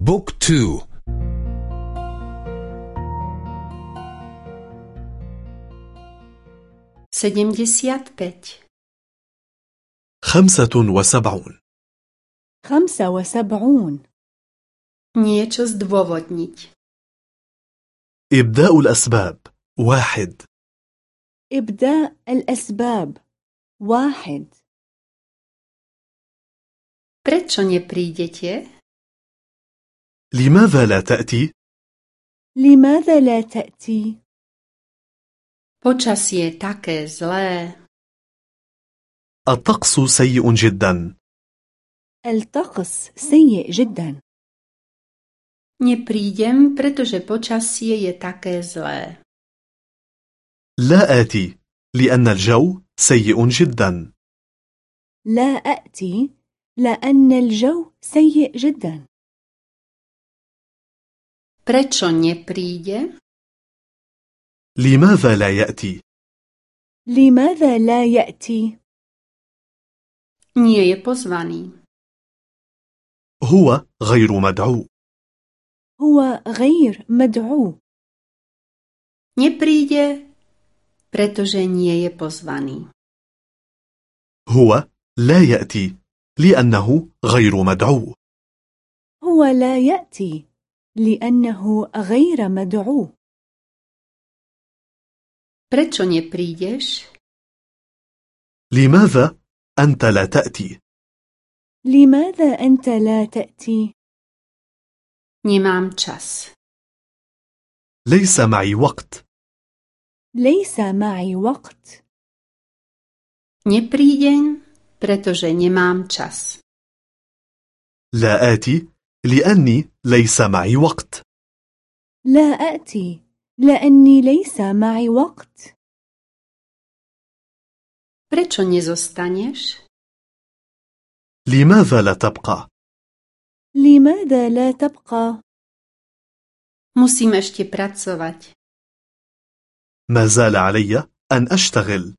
بوك تو sedemdesiat päť خمسة وسبعون. خمسة وسبعون. Niečo zdôvodniť. إبداء الأسباب. واحد. إبداء الأسباب. واحد. Prečo neprídete لماذا لا تأتي؟ لماذا لا تأتي؟ počasie také zlé. الطقس سيء جدا. الطقس سيء جدا. Neprídem pretože počasie je také zlé. لا آتي لأن الجو سيء جدا. لا أأتي لأن الجو سيء جدا. Prečo nepríde? لماذا لا يأتي؟ لماذا لا يأتي؟ nie je pozvaný. هو غير مدعو. هو غير مدعو. Nepríde pretože nie je pozvaný. هو لا يأتي لأنه غير مدعو. هو لا يأتي. لأنه غير مدعو. Prečo neprídeš? لماذا أنت لا تأتي؟ لماذا أنت لا تأتي؟ nemám čas. ليس معي وقت. ليس معي وقت. Neprídem pretože nemám čas. لا آتي لأني ليس معي وقت. لا أأتي لأني ليس معي وقت. Prečo nezostaneš? لماذا لا تبقى؟ لماذا لا تبقى؟ musím ešte pracovať. ما زال علي أن أشتغل.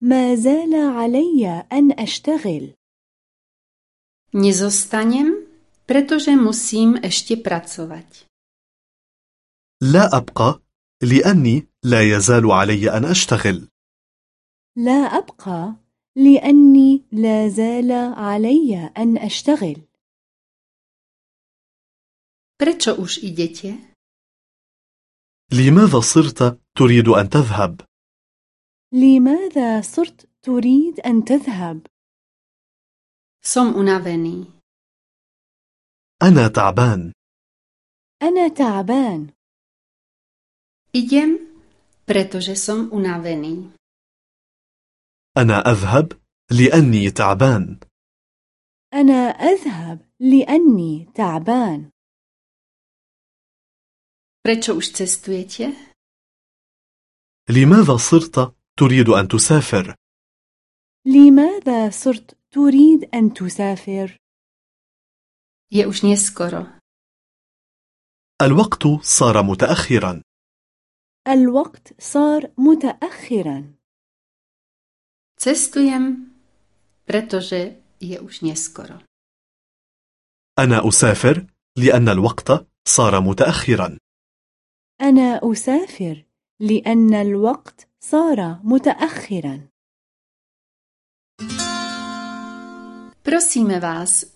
ما زال علي أن أشتغل. Nezostanem? Pretože musím ešte pracovať. لا أبقى لأني لا يزال علي أن أشتغل. لا أبقى لأني لا زال علي أن أشتغل. Prečo už idete? لماذا صرت تريد أن تذهب؟ لماذا صرت تريد أن تذهب؟ som unavený. أنا تعبان. أنا تعبان. Idem pretože som unavený. أنا أذهب لأني تعبان. أنا أذهب لأني تعبان. Prečo už cestujete? لماذا صرت تريد أن تسافر؟ لماذا صرت تريد أن تسافر؟ Je už neskoro. الوقت صار متأخرا. الوقت صار متأخرا. Cestujem pretože je už neskoro. أنا أسافر لأن الوقت صار متأخرا. أنا أسافر لأن الوقت صار متأخرا. Prosíme vás,